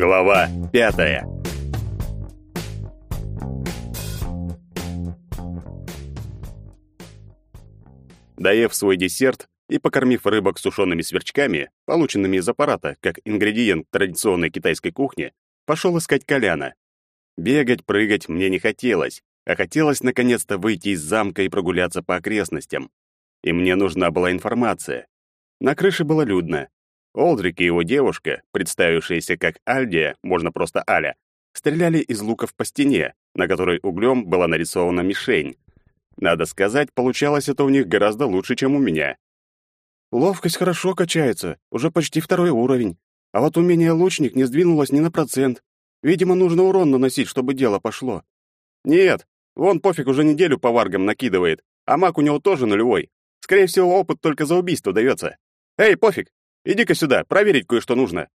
Глава пятая. Доев свой десерт и покормив рыбок сушеными сверчками, полученными из аппарата как ингредиент традиционной китайской кухни, пошел искать Коляна. Бегать, прыгать мне не хотелось, а хотелось наконец-то выйти из замка и прогуляться по окрестностям. И мне нужна была информация. На крыше было людно. Олдрик и его девушка, представившиеся как Альдия, можно просто Аля, стреляли из луков по стене, на которой углем была нарисована мишень. Надо сказать, получалось это у них гораздо лучше, чем у меня. Ловкость хорошо качается, уже почти второй уровень. А вот умение лучник не сдвинулось ни на процент. Видимо, нужно урон наносить, чтобы дело пошло. Нет, вон пофиг уже неделю по варгам накидывает, а маг у него тоже нулевой. Скорее всего, опыт только за убийство дается. Эй, пофиг, Иди-ка сюда, проверить кое-что нужно».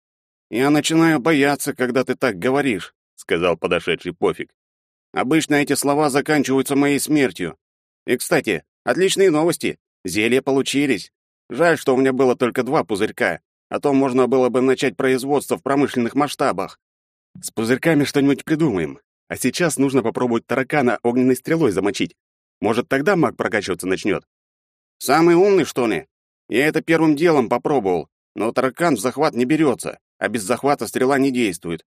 «Я начинаю бояться, когда ты так говоришь», — сказал подошедший пофиг. «Обычно эти слова заканчиваются моей смертью. И, кстати, отличные новости. Зелья получились. Жаль, что у меня было только два пузырька, а то можно было бы начать производство в промышленных масштабах. С пузырьками что-нибудь придумаем. А сейчас нужно попробовать таракана огненной стрелой замочить. Может, тогда маг прокачиваться начнет. Самый умный, что ли? Я это первым делом попробовал, но таракан в захват не берется, а без захвата стрела не действует.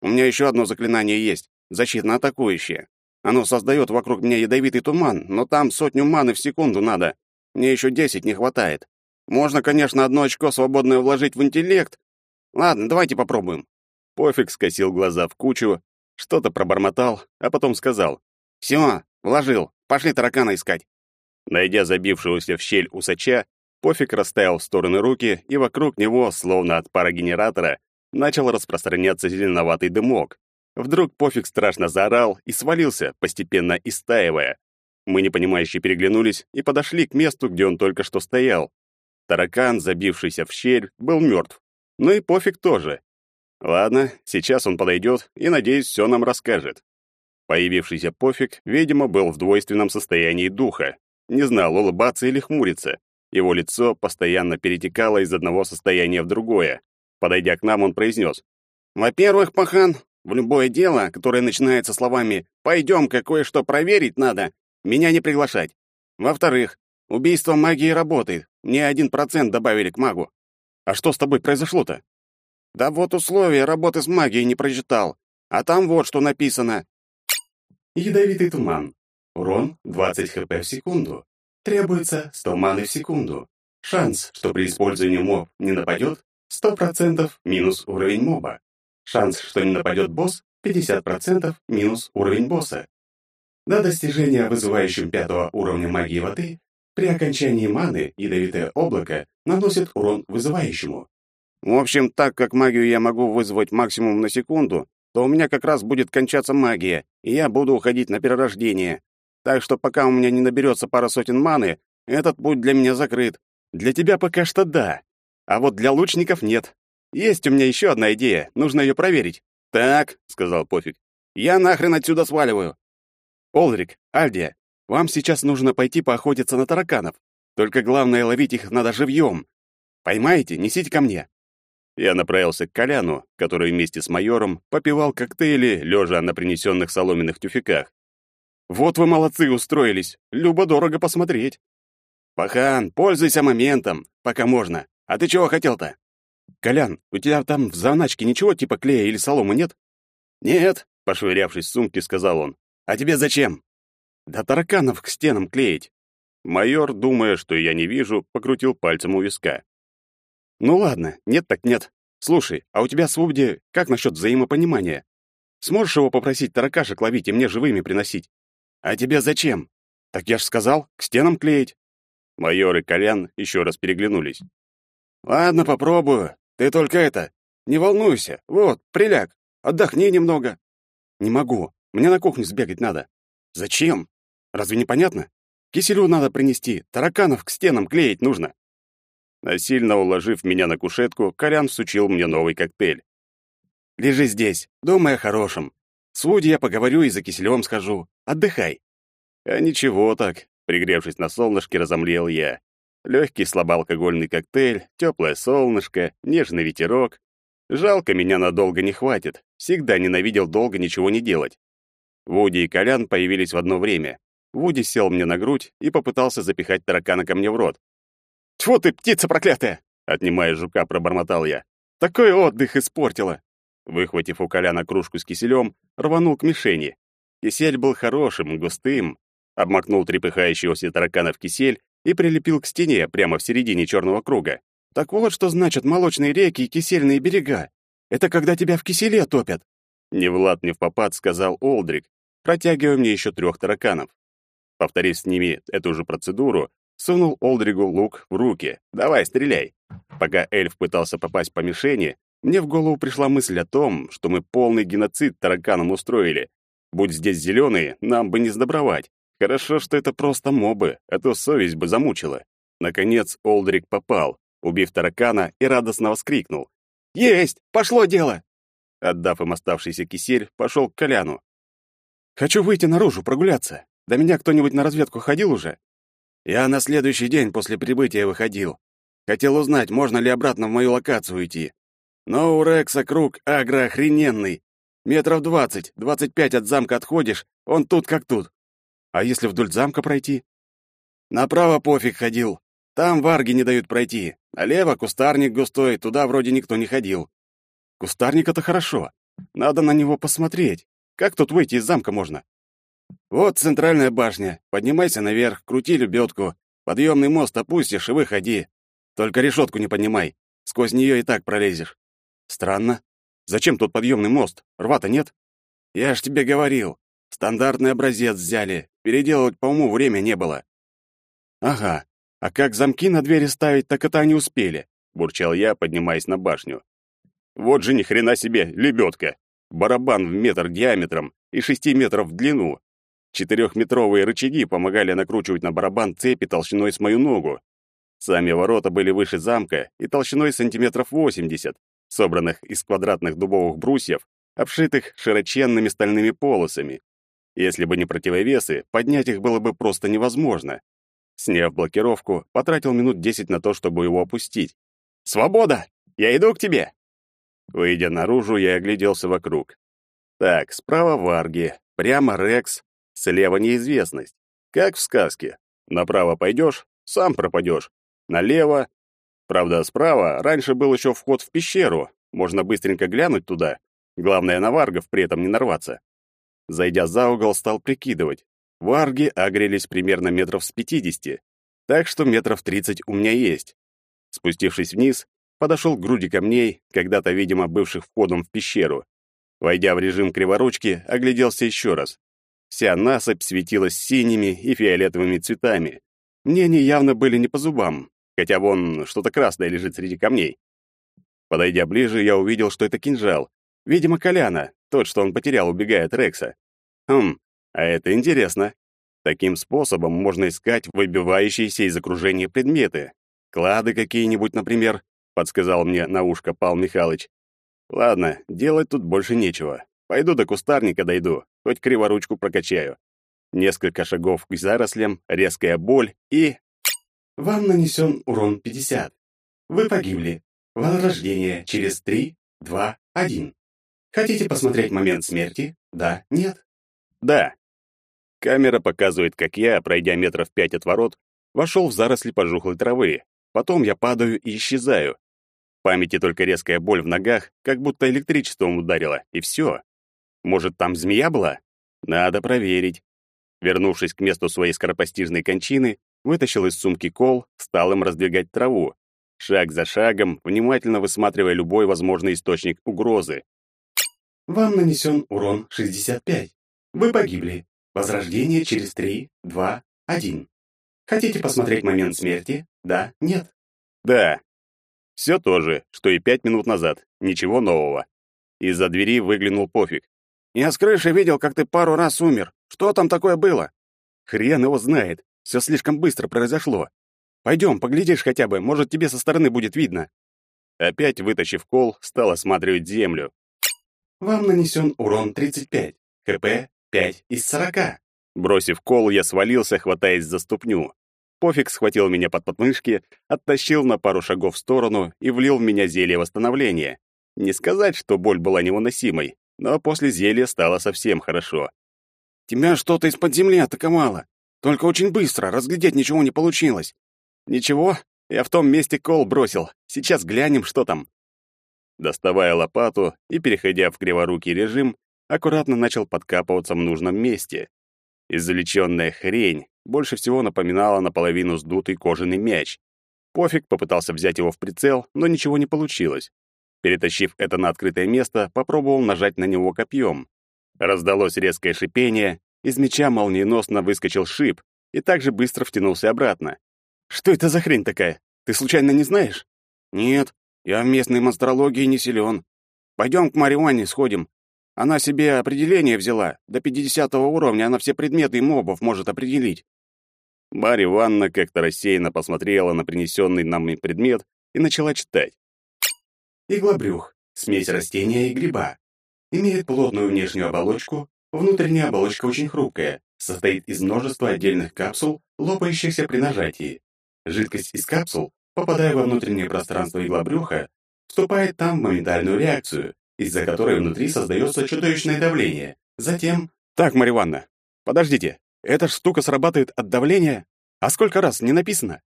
У меня еще одно заклинание есть, защитно-атакующее. Оно создает вокруг меня ядовитый туман, но там сотню маны в секунду надо. Мне еще десять не хватает. Можно, конечно, одно очко свободное вложить в интеллект. Ладно, давайте попробуем. Пофиг скосил глаза в кучу, что-то пробормотал, а потом сказал. «Все, вложил. Пошли таракана искать». Найдя забившегося в щель усача, Пофиг расставил в стороны руки, и вокруг него, словно от парогенератора, начал распространяться зеленоватый дымок. Вдруг Пофиг страшно заорал и свалился, постепенно истаивая. Мы непонимающе переглянулись и подошли к месту, где он только что стоял. Таракан, забившийся в щель, был мертв. Ну и Пофиг тоже. Ладно, сейчас он подойдет и, надеюсь, все нам расскажет. Появившийся Пофиг, видимо, был в двойственном состоянии духа. Не знал, улыбаться или хмуриться. Его лицо постоянно перетекало из одного состояния в другое. Подойдя к нам, он произнес. «Во-первых, пахан, в любое дело, которое начинается словами «пойдем, кое-что проверить надо», меня не приглашать. Во-вторых, убийство магии работает. Мне один процент добавили к магу. А что с тобой произошло-то? Да вот условия работы с магией не прочитал. А там вот что написано. Ядовитый туман. Урон 20 хп в секунду. Требуется 100 маны в секунду. Шанс, что при использовании моб не нападет, 100% минус уровень моба. Шанс, что не нападет босс, 50% минус уровень босса. До достижения вызывающим пятого уровня магии воды, при окончании маны ядовитое облако наносит урон вызывающему. В общем, так как магию я могу вызвать максимум на секунду, то у меня как раз будет кончаться магия, и я буду уходить на перерождение. Так что пока у меня не наберется пара сотен маны, этот путь для меня закрыт. Для тебя пока что да. А вот для лучников нет. Есть у меня еще одна идея, нужно ее проверить. Так, сказал Пофиг. Я нахрен отсюда сваливаю. Олрик, Альдия, вам сейчас нужно пойти поохотиться на тараканов. Только главное ловить их надо живьем. Поймаете, несите ко мне. Я направился к Коляну, который вместе с майором попивал коктейли, лежа на принесенных соломенных тюфяках. Вот вы молодцы устроились. Любо-дорого посмотреть. Пахан, пользуйся моментом, пока можно. А ты чего хотел-то? Колян, у тебя там в заначке ничего типа клея или соломы нет? Нет, пошвырявшись в сумке, сказал он. А тебе зачем? Да тараканов к стенам клеить. Майор, думая, что я не вижу, покрутил пальцем у виска. Ну ладно, нет так нет. Слушай, а у тебя с Вубди как насчет взаимопонимания? Сможешь его попросить таракашек ловить и мне живыми приносить? «А тебе зачем?» «Так я ж сказал, к стенам клеить». Майор и Колян еще раз переглянулись. «Ладно, попробую. Ты только это, не волнуйся. Вот, приляг, отдохни немного». «Не могу. Мне на кухню сбегать надо». «Зачем? Разве не понятно? Киселю надо принести, тараканов к стенам клеить нужно». Насильно уложив меня на кушетку, Колян всучил мне новый коктейль. «Лежи здесь, думай о хорошем. С Вуди я поговорю и за киселем схожу. Отдыхай». А ничего так, пригревшись на солнышке, разомлел я. Легкий слабоалкогольный коктейль, теплое солнышко, нежный ветерок. Жалко, меня надолго не хватит. Всегда ненавидел долго ничего не делать. Вуди и Колян появились в одно время. Вуди сел мне на грудь и попытался запихать таракана ко мне в рот. «Тьфу ты, птица проклятая!» Отнимая жука, пробормотал я. «Такой отдых испортила!» Выхватив у Коляна кружку с киселем, рванул к мишени. Кисель был хорошим, густым. Обмакнул трепыхающегося таракана в кисель и прилепил к стене прямо в середине черного круга. «Так вот, что значат молочные реки и кисельные берега. Это когда тебя в киселе топят!» Не в лад, не в попад, сказал Олдрик, протягивая мне еще трех тараканов. Повторив с ними эту же процедуру, сунул Олдригу лук в руки. «Давай, стреляй!» Пока эльф пытался попасть по мишени, мне в голову пришла мысль о том, что мы полный геноцид тараканам устроили. Будь здесь зеленые, нам бы не сдобровать. Хорошо, что это просто мобы, а то совесть бы замучила. Наконец Олдрик попал, убив таракана и радостно вскрикнул. «Есть! Пошло дело!» Отдав им оставшийся кисель, пошел к Коляну. «Хочу выйти наружу, прогуляться. До меня кто-нибудь на разведку ходил уже?» «Я на следующий день после прибытия выходил. Хотел узнать, можно ли обратно в мою локацию идти. Но у Рекса круг агроохрененный. Метров двадцать, двадцать пять от замка отходишь, он тут как тут. А если вдоль замка пройти? Направо пофиг ходил. Там варги не дают пройти. Налево кустарник густой, туда вроде никто не ходил. Кустарник — это хорошо. Надо на него посмотреть. Как тут выйти из замка можно? Вот центральная башня. Поднимайся наверх, крути лебедку. Подъемный мост опустишь и выходи. Только решетку не поднимай. Сквозь нее и так пролезешь. Странно. Зачем тут подъемный мост? Рва-то нет? Я ж тебе говорил. Стандартный образец взяли. Переделывать по уму время не было. Ага. А как замки на двери ставить, так это они успели, бурчал я, поднимаясь на башню. Вот же ни хрена себе лебедка. Барабан в метр диаметром и шести метров в длину. Четырехметровые рычаги помогали накручивать на барабан цепи толщиной с мою ногу. Сами ворота были выше замка и толщиной сантиметров 80, собранных из квадратных дубовых брусьев, обшитых широченными стальными полосами. Если бы не противовесы, поднять их было бы просто невозможно. Сняв блокировку, потратил минут десять на то, чтобы его опустить. «Свобода! Я иду к тебе!» Выйдя наружу, я огляделся вокруг. Так, справа Варги, прямо Рекс, слева неизвестность. Как в сказке. Направо пойдешь, сам пропадешь. Налево. Правда, справа раньше был еще вход в пещеру. Можно быстренько глянуть туда. Главное, на варгов при этом не нарваться. Зайдя за угол, стал прикидывать. Варги огрелись примерно метров с пятидесяти, так что метров тридцать у меня есть. Спустившись вниз, подошел к груди камней, когда-то, видимо, бывших входом в пещеру. Войдя в режим криворучки, огляделся еще раз. Вся насыпь светилась синими и фиолетовыми цветами. Мне они явно были не по зубам, хотя вон что-то красное лежит среди камней. Подойдя ближе, я увидел, что это кинжал. Видимо, Коляна, тот, что он потерял, убегая от Рекса. Хм, а это интересно. Таким способом можно искать выбивающиеся из окружения предметы. Клады какие-нибудь, например, подсказал мне на ушко Пал Михайлович. Ладно, делать тут больше нечего. Пойду до кустарника дойду, хоть криворучку прокачаю. Несколько шагов к зарослям, резкая боль и... Вам нанесен урон 50. Вы погибли. Возрождение через 3, 2, 1. Хотите посмотреть момент смерти? Да, нет? Да. Камера показывает, как я, пройдя метров пять от ворот, вошел в заросли пожухлой травы. Потом я падаю и исчезаю памяти только резкая боль в ногах, как будто электричеством ударило, и все. Может, там змея была? Надо проверить. Вернувшись к месту своей скоропостижной кончины, вытащил из сумки кол, стал им раздвигать траву, шаг за шагом, внимательно высматривая любой возможный источник угрозы. Вам нанесен урон 65. Вы погибли. Возрождение через 3, 2, 1. Хотите посмотреть момент смерти? Да, нет? Да. Все то же, что и пять минут назад. Ничего нового. Из-за двери выглянул пофиг. «Я с крыши видел, как ты пару раз умер. Что там такое было?» «Хрен его знает. Все слишком быстро произошло. Пойдем, поглядишь хотя бы, может, тебе со стороны будет видно». Опять, вытащив кол, стал осматривать землю. «Вам нанесен урон 35. КП 5 из 40». Бросив кол, я свалился, хватаясь за ступню. Пофиг схватил меня под подмышки, оттащил на пару шагов в сторону и влил в меня зелье восстановления. Не сказать, что боль была невыносимой, но после зелья стало совсем хорошо. «Тебя что-то из-под земли атаковало. Только очень быстро, разглядеть ничего не получилось». «Ничего, я в том месте кол бросил. Сейчас глянем, что там». Доставая лопату и переходя в криворукий режим, аккуратно начал подкапываться в нужном месте. Извлеченная хрень больше всего напоминала наполовину сдутый кожаный мяч. Пофиг попытался взять его в прицел, но ничего не получилось. Перетащив это на открытое место, попробовал нажать на него копьем. Раздалось резкое шипение, из меча молниеносно выскочил шип и также быстро втянулся обратно. «Что это за хрень такая? Ты случайно не знаешь?» «Нет, я в местной монстрологии не силен. Пойдем к Марионе сходим. Она себе определение взяла. До 50 уровня она все предметы и мобов может определить». Марья Ивановна как-то рассеянно посмотрела на принесенный нам предмет и начала читать. Иглобрюх – смесь растения и гриба. Имеет плотную внешнюю оболочку, внутренняя оболочка очень хрупкая, состоит из множества отдельных капсул, лопающихся при нажатии. Жидкость из капсул, попадая во внутреннее пространство иглобрюха, вступает там в моментальную реакцию, из-за которой внутри создается чудовищное давление. Затем... Так, Марья Ивановна, подождите. Эта штука срабатывает от давления? А сколько раз, не написано?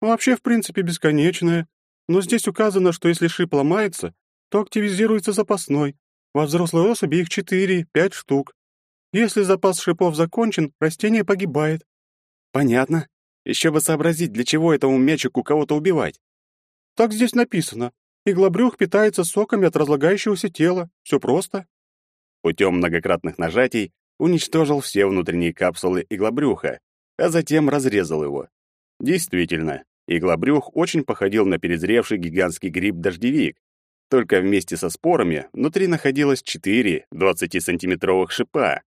Вообще, в принципе, бесконечная. Но здесь указано, что если шип ломается, то активизируется запасной. Во взрослой особи их 4-5 штук. Если запас шипов закончен, растение погибает. Понятно. Еще бы сообразить, для чего этому мячику кого-то убивать. Так здесь написано. Иглобрюх питается соками от разлагающегося тела. Все просто. Путем многократных нажатий уничтожил все внутренние капсулы иглобрюха, а затем разрезал его. Действительно, Иглобрюх очень походил на перезревший гигантский гриб-дождевик, только вместе со спорами внутри находилось четыре 20-сантиметровых шипа.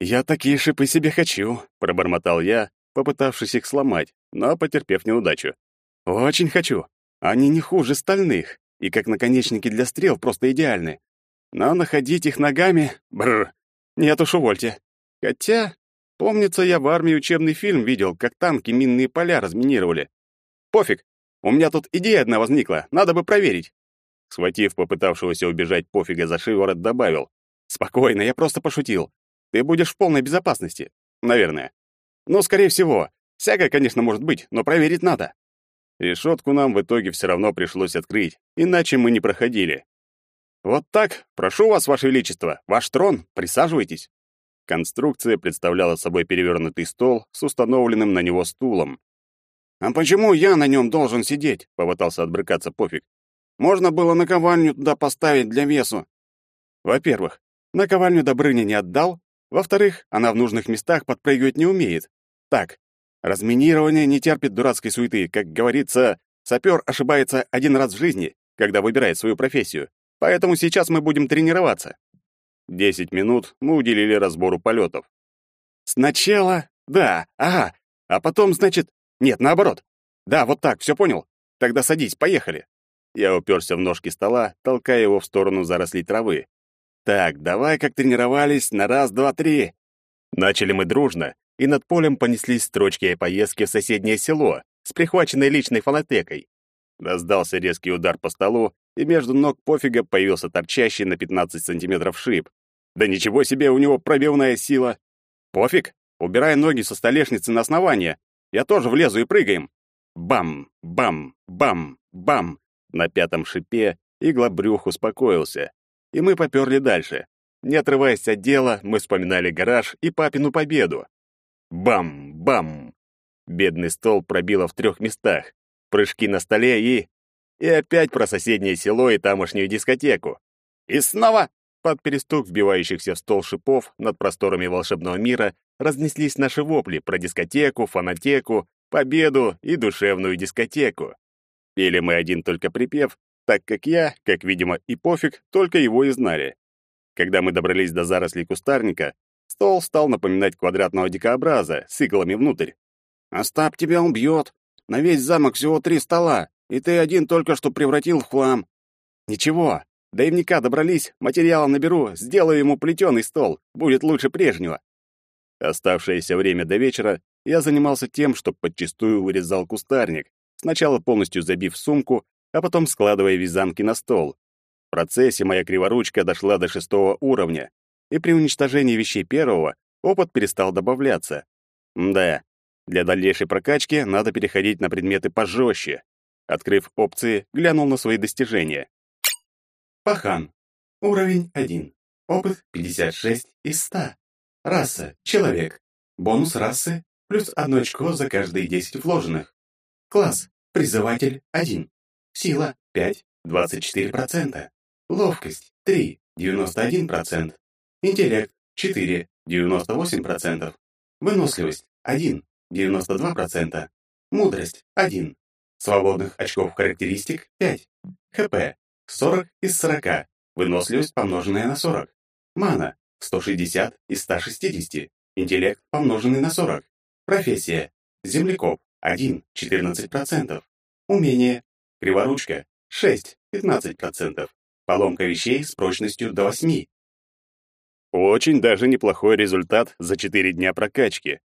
«Я такие шипы себе хочу», — пробормотал я, попытавшись их сломать, но потерпев неудачу. «Очень хочу. Они не хуже стальных, и как наконечники для стрел просто идеальны. Но находить их ногами... Бррр. Нет уж, увольте. Хотя Помнится, я в армии учебный фильм видел, как танки минные поля разминировали. Пофиг, у меня тут идея одна возникла, надо бы проверить. Схватив попытавшегося убежать пофига за шиворот, добавил. «Спокойно, я просто пошутил. Ты будешь в полной безопасности. Наверное. Ну, скорее всего. Всякое, конечно, может быть, но проверить надо». Решетку нам в итоге все равно пришлось открыть, иначе мы не проходили. «Вот так, прошу вас, Ваше Величество, ваш трон, присаживайтесь». Конструкция представляла собой перевернутый стол с установленным на него стулом. «А почему я на нем должен сидеть?» — попытался отбрыкаться пофиг. «Можно было наковальню туда поставить для весу». Во-первых, наковальню Добрыня не отдал. Во-вторых, она в нужных местах подпрыгивать не умеет. Так, разминирование не терпит дурацкой суеты. Как говорится, сапер ошибается один раз в жизни, когда выбирает свою профессию. Поэтому сейчас мы будем тренироваться. Десять минут мы уделили разбору полетов. Сначала, да, ага, а потом, значит, нет, наоборот. Да, вот так, все понял? Тогда садись, поехали. Я уперся в ножки стола, толкая его в сторону зарослей травы. Так, давай, как тренировались, на раз, два, три. Начали мы дружно, и над полем понеслись строчки о поездке в соседнее село с прихваченной личной фонотекой. Раздался резкий удар по столу, и между ног пофига появился торчащий на 15 сантиметров шип. Да ничего себе у него пробивная сила. Пофиг, убирай ноги со столешницы на основание. Я тоже влезу и прыгаем. Бам, бам, бам, бам. На пятом шипе иглобрюх успокоился, и мы поперли дальше. Не отрываясь от дела, мы вспоминали гараж и папину победу. Бам, бам. Бедный стол пробило в трех местах. Прыжки на столе и... И опять про соседнее село и тамошнюю дискотеку. И снова под перестук вбивающихся в стол шипов над просторами волшебного мира разнеслись наши вопли про дискотеку, фанатеку, победу и душевную дискотеку. Пели мы один только припев, так как я, как видимо, и пофиг, только его и знали. Когда мы добрались до зарослей кустарника, стол стал напоминать квадратного дикообраза с иглами внутрь. «Остап тебя убьет. На весь замок всего три стола, и ты один только что превратил в хлам». «Ничего, до Ивника добрались, материала наберу, сделаю ему плетеный стол, будет лучше прежнего. Оставшееся время до вечера я занимался тем, что подчистую вырезал кустарник, сначала полностью забив сумку, а потом складывая вязанки на стол. процессе моя криворучка дошла до шестого уровня, и при уничтожении вещей первого опыт перестал добавляться. Да, для дальнейшей прокачки надо переходить на предметы пожестче. Открыв опции, глянул на свои достижения. Пахан. Уровень 1. Опыт 56 из 100. Раса. Человек. Бонус расы плюс одно очко за каждые 10 вложенных. Класс. Призыватель 1. Сила 5, 24%. Ловкость 3, 91%. Интеллект 4, 98%. Выносливость 1, 92%. Мудрость 1. Свободных очков характеристик 5. ХП 40 из 40. Выносливость, помноженная на 40. Мана 160 из 160. Интеллект, помноженный на 40. Профессия. Землекоп 1, 14%. Умение. Криворучка 6, 15%. Поломка вещей с прочностью до 8. Очень даже неплохой результат за 4 дня прокачки.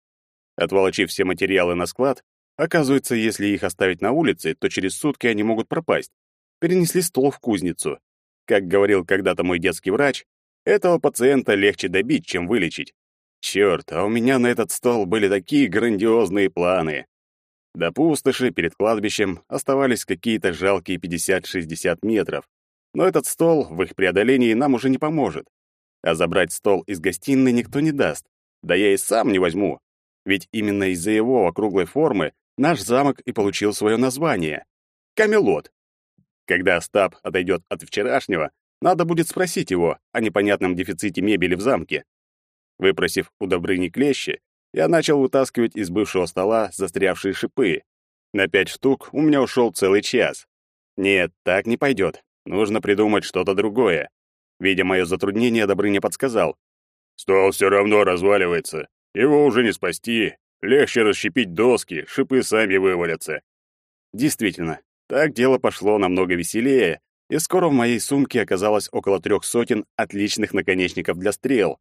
Отволочив все материалы на склад, оказывается, если их оставить на улице, то через сутки они могут пропасть. Перенесли стол в кузницу. Как говорил когда-то мой детский врач, этого пациента легче добить, чем вылечить. Черт, а у меня на этот стол были такие грандиозные планы. До пустоши перед кладбищем оставались какие-то жалкие 50-60 метров. Но этот стол в их преодолении нам уже не поможет. А забрать стол из гостиной никто не даст. Да я и сам не возьму. Ведь именно из-за его округлой формы наш замок и получил свое название — Камелот. Когда Остап отойдет от вчерашнего, надо будет спросить его о непонятном дефиците мебели в замке. Выпросив у Добрыни клещи, я начал вытаскивать из бывшего стола застрявшие шипы. На пять штук у меня ушел целый час. Нет, так не пойдет. Нужно придумать что-то другое. Видя мое затруднение, Добрыня подсказал. «Стол все равно разваливается. Его уже не спасти. Легче расщепить доски, шипы сами вывалятся». Действительно, так дело пошло намного веселее, и скоро в моей сумке оказалось около трех сотен отличных наконечников для стрел.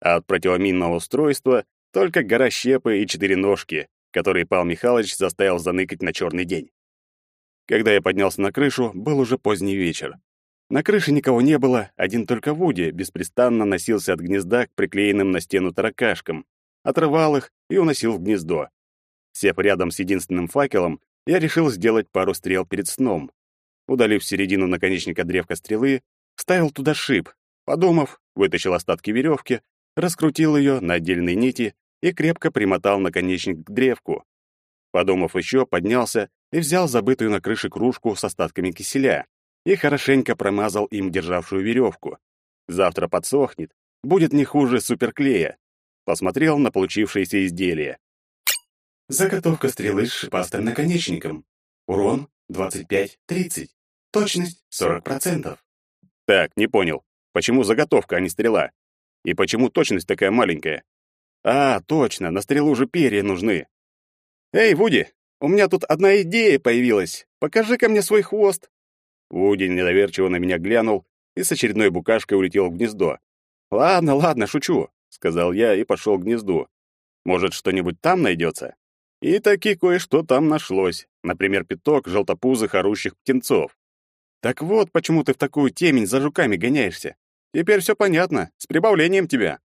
А от противоминного устройства только гора щепы и четыре ножки, которые Павел Михайлович заставил заныкать на черный день. Когда я поднялся на крышу, был уже поздний вечер. На крыше никого не было, один только Вуди беспрестанно носился от гнезда к приклеенным на стену таракашкам, отрывал их и уносил в гнездо. Сев рядом с единственным факелом, я решил сделать пару стрел перед сном. Удалив середину наконечника древка стрелы, вставил туда шип, подумав, вытащил остатки веревки, раскрутил ее на отдельные нити и крепко примотал наконечник к древку. Подумав еще, поднялся и взял забытую на крыше кружку с остатками киселя и хорошенько промазал им державшую веревку. Завтра подсохнет, будет не хуже суперклея. Посмотрел на получившееся изделие. Заготовка стрелы с шипастым наконечником. Урон 25-30. Точность 40%. Так, не понял. Почему заготовка, а не стрела? И почему точность такая маленькая? А, точно, на стрелу же перья нужны. Эй, Вуди, у меня тут одна идея появилась. Покажи-ка мне свой хвост. Вуди недоверчиво на меня глянул и с очередной букашкой улетел в гнездо. Ладно, ладно, шучу, сказал я и пошел к гнезду. Может, что-нибудь там найдется? И таки кое-что там нашлось. Например, пяток желтопузых орущих птенцов. Так вот, почему ты в такую темень за жуками гоняешься. Теперь все понятно, с прибавлением тебя.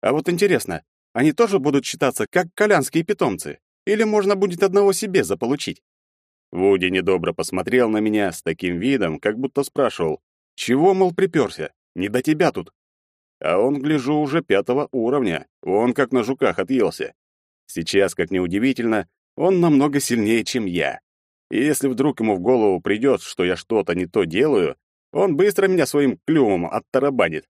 А вот интересно, они тоже будут считаться как колянские питомцы? Или можно будет одного себе заполучить?» Вуди недобро посмотрел на меня с таким видом, как будто спрашивал, «Чего, мол, приперся? Не до тебя тут». А он, гляжу, уже пятого уровня, он как на жуках отъелся. Сейчас, как неудивительно, он намного сильнее, чем я. И если вдруг ему в голову придет, что я что-то не то делаю, он быстро меня своим клювом оттарабанит.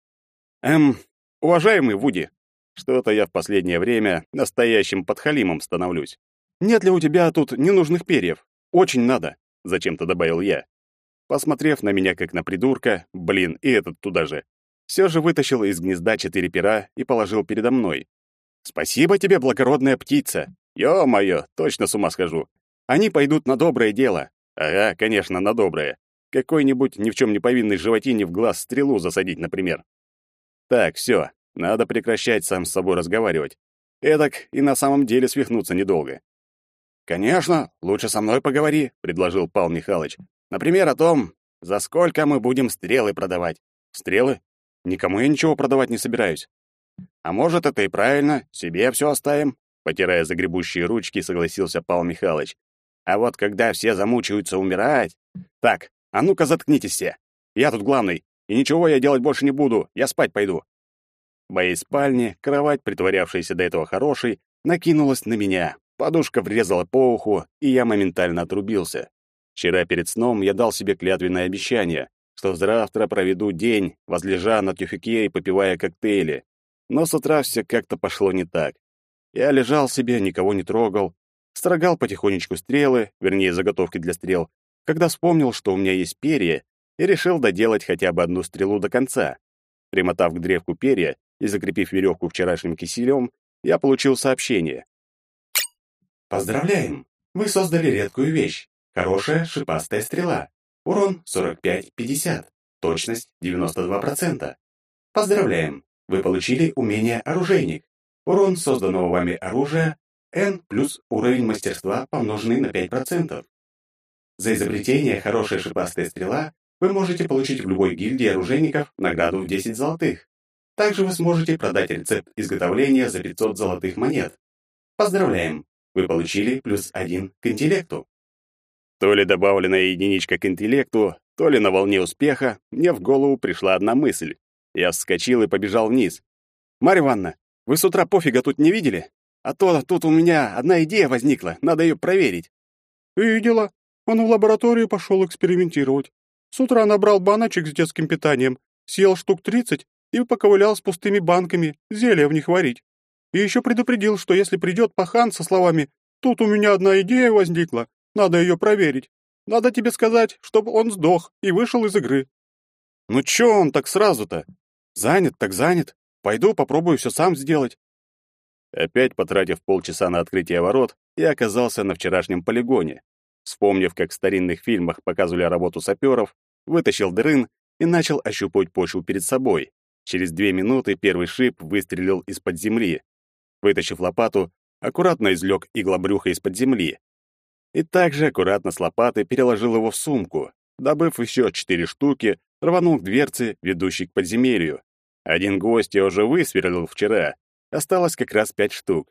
Эм, уважаемый Вуди, что-то я в последнее время настоящим подхалимом становлюсь. Нет ли у тебя тут ненужных перьев? Очень надо, зачем-то добавил я. Посмотрев на меня как на придурка, блин, и этот туда же, все же вытащил из гнезда четыре пера и положил передо мной. Спасибо тебе, благородная птица. Ё-моё, точно с ума схожу. Они пойдут на доброе дело. Ага, конечно, на доброе. Какой-нибудь ни в чем не повинной животине в глаз стрелу засадить, например. Так, все, надо прекращать сам с собой разговаривать. Эдак и на самом деле свихнуться недолго. «Конечно, лучше со мной поговори», — предложил Павел Михайлович. «Например, о том, За сколько мы будем стрелы продавать? Стрелы? Никому я ничего продавать не собираюсь. А может, это и правильно, себе все оставим? Потирая загребущие ручки, согласился Павел Михайлович. А вот когда все замучаются умирать... Так, а ну-ка заткнитесь все. Я тут главный, и ничего я делать больше не буду, я спать пойду. В моей спальне кровать, притворявшаяся до этого хорошей, накинулась на меня. Подушка врезала по уху, и я моментально отрубился. Вчера перед сном я дал себе клятвенное обещание, что завтра проведу день, возлежа на тюфике и попивая коктейли. Но с утра все как-то пошло не так. Я лежал себе, никого не трогал, строгал потихонечку стрелы, вернее, заготовки для стрел, когда вспомнил, что у меня есть перья, и решил доделать хотя бы одну стрелу до конца. Примотав к древку перья и закрепив веревку вчерашним киселем, я получил сообщение. Поздравляем! Вы создали редкую вещь. Хорошая шипастая стрела. Урон 45-50. Точность 92%. Поздравляем! Вы получили умение оружейник. Урон созданного вами оружия N плюс уровень мастерства, помноженный на 5%. За изобретение «Хорошая шипастая стрела» вы можете получить в любой гильдии оружейников награду в 10 золотых. Также вы сможете продать рецепт изготовления за 500 золотых монет. Поздравляем! Вы получили плюс один к интеллекту. То ли добавленная единичка к интеллекту, то ли на волне успеха, мне в голову пришла одна мысль. Я вскочил и побежал вниз. «Марья Ивановна, вы с утра пофига тут не видели? А то тут у меня одна идея возникла, надо ее проверить». «Видела. Он в лабораторию пошел экспериментировать. С утра набрал баночек с детским питанием, съел штук тридцать и поковылял с пустыми банками, зелье в них варить. И еще предупредил, что если придет пахан со словами «Тут у меня одна идея возникла, надо ее проверить», надо тебе сказать, чтобы он сдох и вышел из игры. Ну чё он так сразу-то? Занят так занят. Пойду попробую все сам сделать. Опять потратив полчаса на открытие ворот, я оказался на вчерашнем полигоне. Вспомнив, как в старинных фильмах показывали работу саперов, вытащил дрын и начал ощупывать почву перед собой. Через две минуты первый шип выстрелил из-под земли. Вытащив лопату, аккуратно извлек иглобрюха из-под земли. И также аккуратно с лопаты переложил его в сумку. Добыв еще четыре штуки, рванул к дверце, ведущей к подземелью. Один гвоздь я уже высверлил вчера. Осталось как раз пять штук.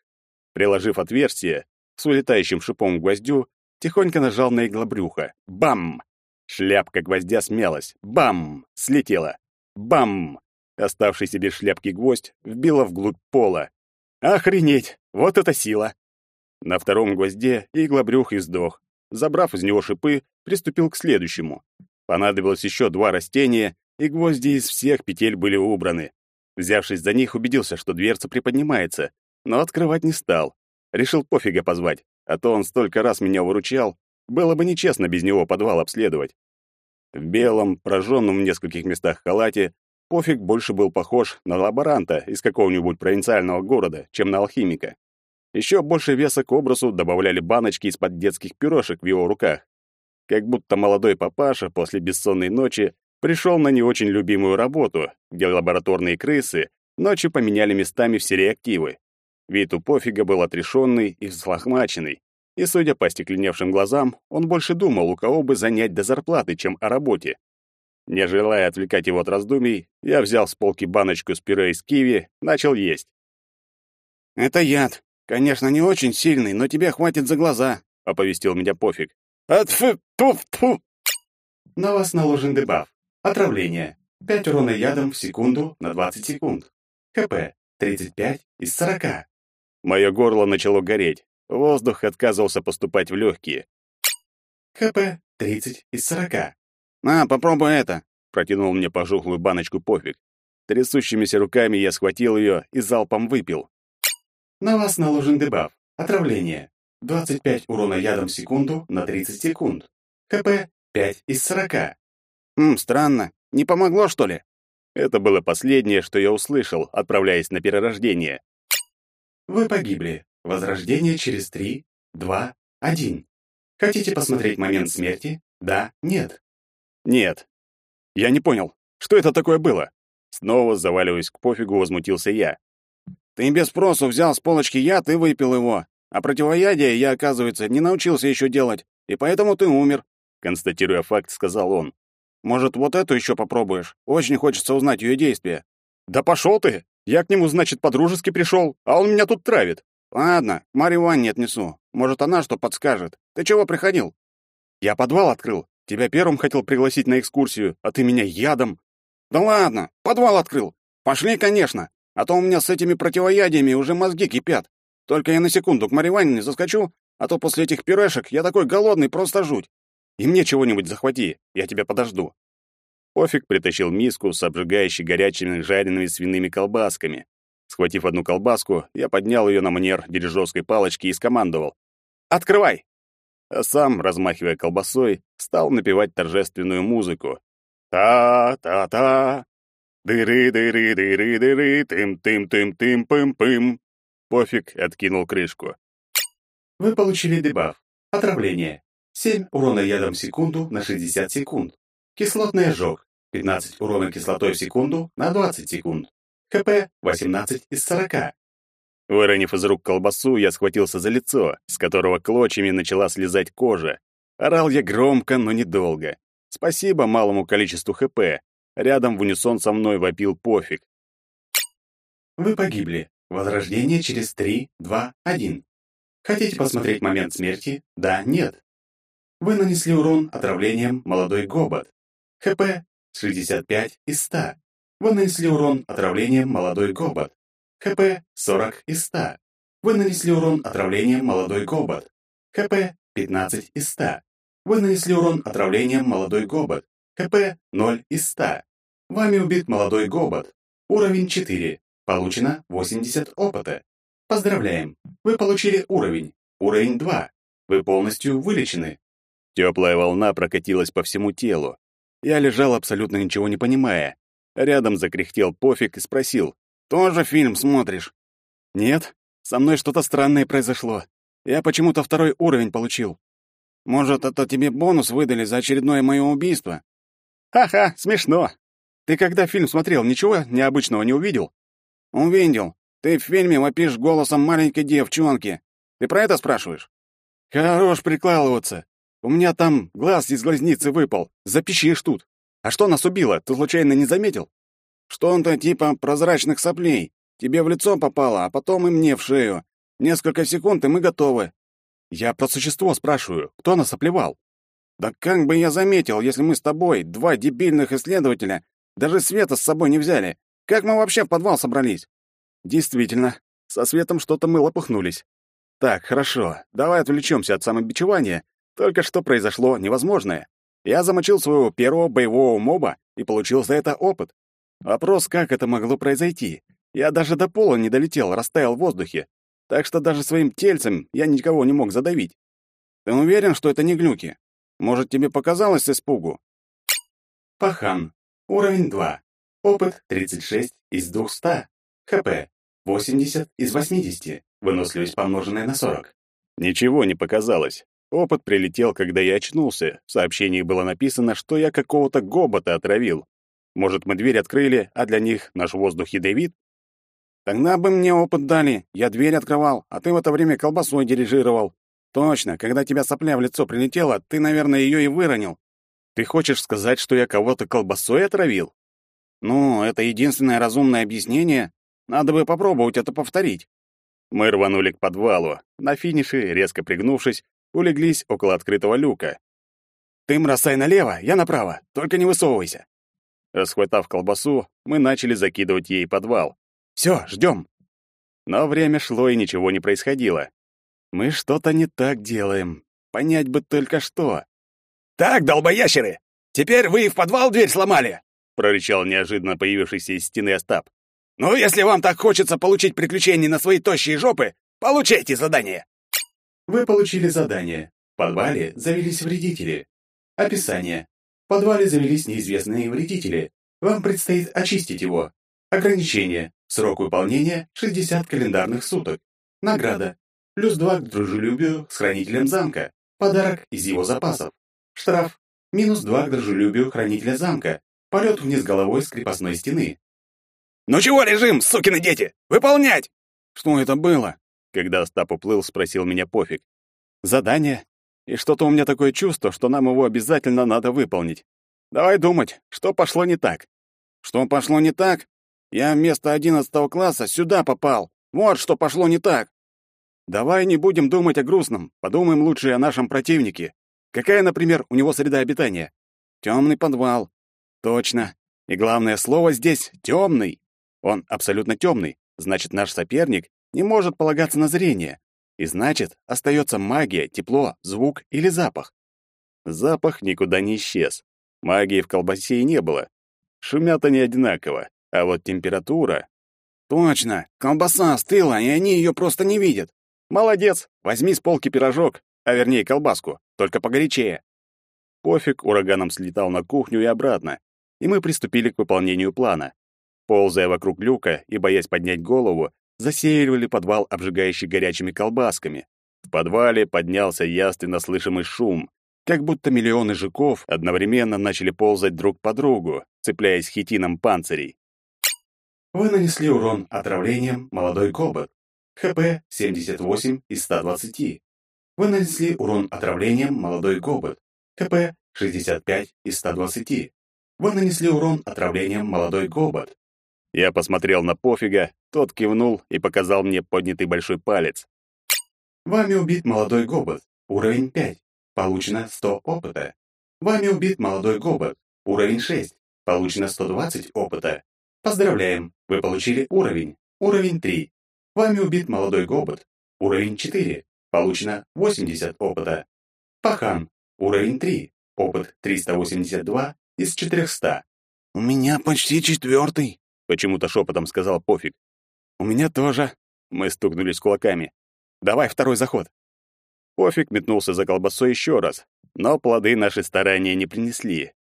Приложив отверстие, с улетающим шипом к гвоздю, тихонько нажал на иглобрюха. Бам! Шляпка гвоздя смялась. Бам! Слетела. Бам! Оставшийся без шляпки гвоздь вбила вглубь пола. Охренеть! Вот это сила! На втором гвозде иглобрюх издох. Забрав из него шипы, приступил к следующему. Понадобилось еще два растения, и гвозди из всех петель были убраны. Взявшись за них, убедился, что дверца приподнимается, но открывать не стал. Решил пофига позвать, а то он столько раз меня выручал, было бы нечестно без него подвал обследовать. В белом, прожженном в нескольких местах халате, пофиг больше был похож на лаборанта из какого-нибудь провинциального города, чем на алхимика. Еще больше веса к образу добавляли баночки из-под детских пюрешек в его руках. Как будто молодой папаша после бессонной ночи пришел на не очень любимую работу, где лабораторные крысы ночью поменяли местами все реактивы. Вид у пофига был отрешенный и взлохмаченный, и, судя по стекленевшим глазам, он больше думал, у кого бы занять до зарплаты, чем о работе. Не желая отвлекать его от раздумий, я взял с полки баночку с пюре из киви, начал есть. «Это яд. Конечно, не очень сильный, но тебе хватит за глаза», — оповестил меня пофиг. «Атфу! Ту-фу!» На вас наложен дебаф. Отравление. 5 урона ядом в секунду на 20 секунд. КП 35 из 40. Мое горло начало гореть. Воздух отказывался поступать в легкие. КП 30 из 40. «На, попробуй это!» — протянул мне пожухлую баночку пофиг. Трясущимися руками я схватил ее и залпом выпил. На вас наложен дебаф. Отравление. 25 урона ядом в секунду на 30 секунд. КП 5 из 40. Хм, странно. Не помогло, что ли? Это было последнее, что я услышал, отправляясь на перерождение. Вы погибли. Возрождение через 3, 2, 1. Хотите посмотреть момент смерти? Да, нет. Нет. Я не понял. Что это такое было? Снова заваливаясь к пофигу, возмутился я. Ты без спросу взял с полочки яд и выпил его. А противоядие я, оказывается, не научился еще делать, и поэтому ты умер. Констатируя факт, сказал он. Может, вот эту еще попробуешь? Очень хочется узнать ее действия». «Да пошел ты! Я к нему, значит, по-дружески пришел, а он меня тут травит». «Ладно, к Марье отнесу. Может, она что подскажет. Ты чего приходил?» «Я подвал открыл. Тебя первым хотел пригласить на экскурсию, а ты меня ядом». «Да ладно, подвал открыл. Пошли, конечно. А то у меня с этими противоядиями уже мозги кипят. Только я на секунду к Марье заскочу, а то после этих пюрешек я такой голодный, просто жуть. И мне чего-нибудь захвати, я тебя подожду». Пофиг притащил миску с обжигающей горячими жареными свиными колбасками. Схватив одну колбаску, я поднял ее на манер дирижерской палочки и скомандовал. «Открывай!» А сам, размахивая колбасой, стал напевать торжественную музыку. «Та-та-та! Дыры-дыры-дыры-дыры, тым-тым-тым-тым-пым-пым!» Пофиг откинул крышку. Вы получили дебаф. Отравление. 7 урона ядом в секунду на 60 секунд. Кислотный ожог. 15 урона кислотой в секунду на 20 секунд. ХП 18 из 40. Выронив из рук колбасу, я схватился за лицо, с которого клочьями начала слезать кожа. Орал я громко, но недолго. Спасибо малому количеству ХП. Рядом в унисон со мной вопил пофиг. Вы погибли. Возрождение через 3, 2, 1. Хотите посмотреть момент смерти? Да, нет. Вы нанесли урон отравлением молодой гобот. ХП 65 из 100. Вы нанесли урон отравлением молодой гобот. ХП 40 из 100. Вы нанесли урон отравлением молодой гобот. ХП 15 из 100. Вы нанесли урон отравлением молодой гобот. ХП 0 из 100. Вами убит молодой гобот. Уровень 4. Получено 80 опыта. Поздравляем! Вы получили уровень. Уровень 2. Вы полностью вылечены. Теплая волна прокатилась по всему телу. Я лежал абсолютно ничего не понимая. Рядом закряхтел пофиг и спросил. «Тоже фильм смотришь?» «Нет, со мной что-то странное произошло. Я почему-то второй уровень получил». «Может, это тебе бонус выдали за очередное мое убийство?» «Ха-ха, смешно. Ты когда фильм смотрел, ничего необычного не увидел?» «Увидел. Ты в фильме вопишь голосом маленькой девчонки. Ты про это спрашиваешь?» «Хорош прикалываться. У меня там глаз из глазницы выпал. Запищишь тут. А что нас убило? Ты случайно не заметил? Что-то типа прозрачных соплей. Тебе в лицо попало, а потом и мне в шею. Несколько секунд, и мы готовы. Я про существо спрашиваю. Кто нас оплевал? Да как бы я заметил, если мы с тобой, два дебильных исследователя, даже света с собой не взяли. Как мы вообще в подвал собрались? Действительно, со светом что-то мы лопухнулись. Так, хорошо, давай отвлечемся от самобичевания только что произошло невозможное. Я замочил своего первого боевого моба и получил за это опыт. Вопрос, как это могло произойти? Я даже до пола не долетел, растаял в воздухе. Так что даже своим тельцем я никого не мог задавить. Ты уверен, что это не глюки? Может, тебе показалось испугу? Пахан. Уровень 2. Опыт 36 из 200. ХП 80 из 80. Выносливость помноженная на 40. Ничего не показалось. Опыт прилетел, когда я очнулся. В сообщении было написано, что я какого-то гобота отравил. Может, мы дверь открыли, а для них наш воздух ядовит? Тогда бы мне опыт дали. Я дверь открывал, а ты в это время колбасой дирижировал. Точно, когда тебя сопля в лицо прилетела, ты, наверное, ее и выронил. Ты хочешь сказать, что я кого-то колбасой отравил? Ну, это единственное разумное объяснение. Надо бы попробовать это повторить. Мы рванули к подвалу. На финише, резко пригнувшись, улеглись около открытого люка. «Ты бросай налево, я направо, только не высовывайся!» Расхватав колбасу, мы начали закидывать ей подвал. «Все, ждем!» Но время шло, и ничего не происходило. Мы что-то не так делаем. Понять бы только что. «Так, долбоящеры! Теперь вы и в подвал дверь сломали!» прорычал неожиданно появившийся из стены Остап. «Ну, если вам так хочется получить приключения на свои тощие жопы, получайте задание!» Вы получили задание. В подвале завелись вредители. Описание. В подвале завелись неизвестные вредители. Вам предстоит очистить его. Ограничение. Срок выполнения 60 календарных суток. Награда. Плюс 2 к дружелюбию с хранителем замка. Подарок из его запасов. Штраф. Минус 2 к дружелюбию хранителя замка. Полет вниз головой с крепостной стены. «Ну чего лежим, сукины дети? Выполнять!» «Что это было?» Когда Остап уплыл, спросил меня пофиг. «Задание? И что-то у меня такое чувство, что нам его обязательно надо выполнить». Давай думать, что пошло не так. Что пошло не так? Я вместо одиннадцатого класса сюда попал. Вот что пошло не так. Давай не будем думать о грустном, подумаем лучше о нашем противнике. Какая, например, у него среда обитания? Темный подвал. Точно. И главное слово здесь — темный. Он абсолютно темный, значит, наш соперник не может полагаться на зрение. И значит, остается магия, тепло, звук или запах. Запах никуда не исчез. Магии в колбасе и не было. Шумят они одинаково, а вот температура... Точно, колбаса остыла, и они ее просто не видят. Молодец, возьми с полки пирожок, а вернее колбаску, только погорячее. Пофиг ураганом слетал на кухню и обратно, и мы приступили к выполнению плана. Ползая вокруг люка и боясь поднять голову, засеивали подвал, обжигающий горячими колбасками. В подвале поднялся ясно слышимый шум, как будто миллионы жуков одновременно начали ползать друг по другу, цепляясь хитином панцирей. Вы нанесли урон отравлением «Молодой кобот». ХП 78 из 120. Вы нанесли урон отравлением «Молодой кобот». ХП 65 из 120. Вы нанесли урон отравлением «Молодой кобот». Я посмотрел на пофига, тот кивнул и показал мне поднятый большой палец. Вами убит молодой гобот. Уровень 5. Получено 100 опыта. Вами убит молодой гобот. Уровень 6. Получено 120 опыта. Поздравляем, вы получили уровень. Уровень 3. Вами убит молодой гобот. Уровень 4. Получено 80 опыта. Пахан. Уровень 3. Опыт 382 из 400. У меня почти четвертый, почему-то шепотом сказал Пофиг. У меня тоже. Мы стукнулись кулаками. Давай второй заход. Пофиг метнулся за колбасой еще раз, но плоды наши старания не принесли.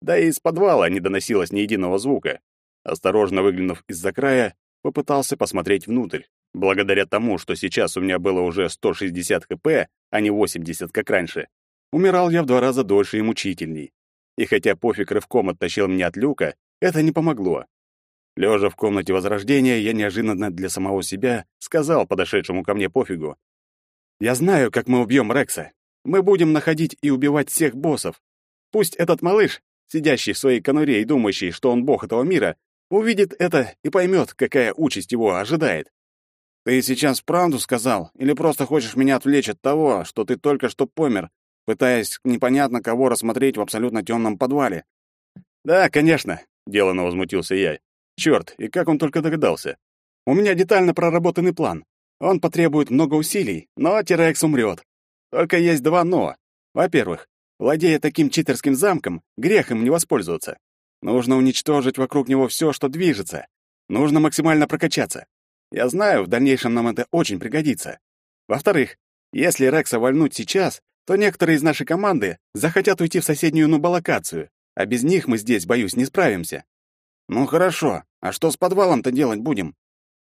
Да и из подвала не доносилось ни единого звука. Осторожно выглянув из-за края, попытался посмотреть внутрь. Благодаря тому, что сейчас у меня было уже 160 хп, а не 80, как раньше, умирал я в два раза дольше и мучительней. И хотя пофиг рывком оттащил меня от люка, это не помогло. Лежа в комнате Возрождения, я неожиданно для самого себя сказал подошедшему ко мне пофигу. Я знаю, как мы убьем Рекса. Мы будем находить и убивать всех боссов. Пусть этот малыш, сидящий в своей конуре и думающий, что он бог этого мира, увидит это и поймет, какая участь его ожидает. Ты сейчас правду сказал или просто хочешь меня отвлечь от того, что ты только что помер, пытаясь непонятно кого рассмотреть в абсолютно темном подвале? Да, конечно, делано возмутился я. Черт, и как он только догадался. У меня детально проработанный план. Он потребует много усилий, но Тирекс умрет. Только есть два «но». Во-первых, владея таким читерским замком, грех им не воспользоваться. Нужно уничтожить вокруг него все, что движется. Нужно максимально прокачаться. Я знаю, в дальнейшем нам это очень пригодится. Во-вторых, если Рекса вольнуть сейчас, то некоторые из нашей команды захотят уйти в соседнюю нуболокацию, а без них мы здесь, боюсь, не справимся. Ну хорошо, а что с подвалом-то делать будем?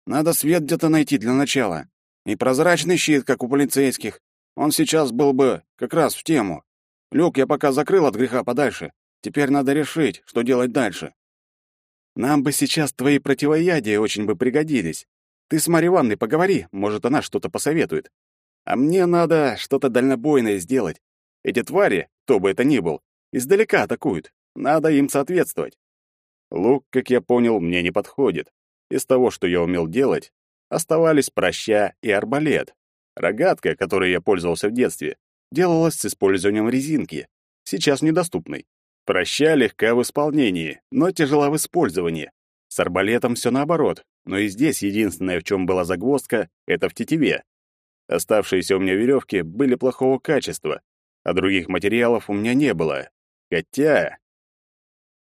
Надо свет где-то найти для начала. И прозрачный щит, как у полицейских. Он сейчас был бы как раз в тему. Люк я пока закрыл от греха подальше. Теперь надо решить, что делать дальше. Нам бы сейчас твои противоядия очень бы пригодились. Ты с Марьей Ивановной поговори, может, она что-то посоветует. А мне надо что-то дальнобойное сделать. Эти твари, кто бы это ни был, издалека атакуют. Надо им соответствовать. Лук, как я понял, мне не подходит. Из того, что я умел делать, оставались проща и арбалет. Рогатка, которой я пользовался в детстве, делалась с использованием резинки, сейчас недоступной. Проща легка в исполнении, но тяжела в использовании. С арбалетом все наоборот, но и здесь единственное, в чем была загвоздка, это в тетиве. Оставшиеся у меня веревки были плохого качества, а других материалов у меня не было. Хотя...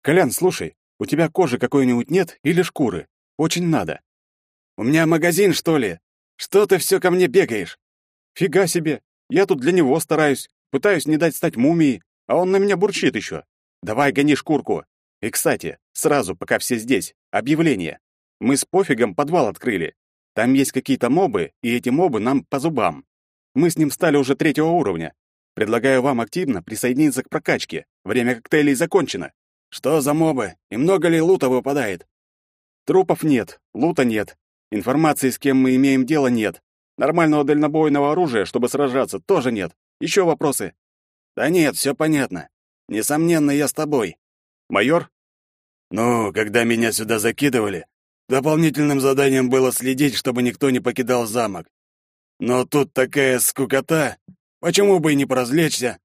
«Колян, слушай, у тебя кожи какой-нибудь нет или шкуры? Очень надо. У меня магазин, что ли? Что ты все ко мне бегаешь? Фига себе. Я тут для него стараюсь, пытаюсь не дать стать мумией, а он на меня бурчит еще. Давай гони шкурку. И, кстати, сразу, пока все здесь, объявление. Мы с пофигом подвал открыли. Там есть какие-то мобы, и эти мобы нам по зубам. Мы с ним стали уже третьего уровня. Предлагаю вам активно присоединиться к прокачке. Время коктейлей закончено. Что за мобы? И много ли лута выпадает? Трупов нет, лута нет. Информации, с кем мы имеем дело, нет. Нормального дальнобойного оружия, чтобы сражаться, тоже нет. Еще вопросы? Да нет, все понятно. Несомненно, я с тобой. Майор? Ну, когда меня сюда закидывали, дополнительным заданием было следить, чтобы никто не покидал замок. Но тут такая скукота, почему бы и не поразвлечься?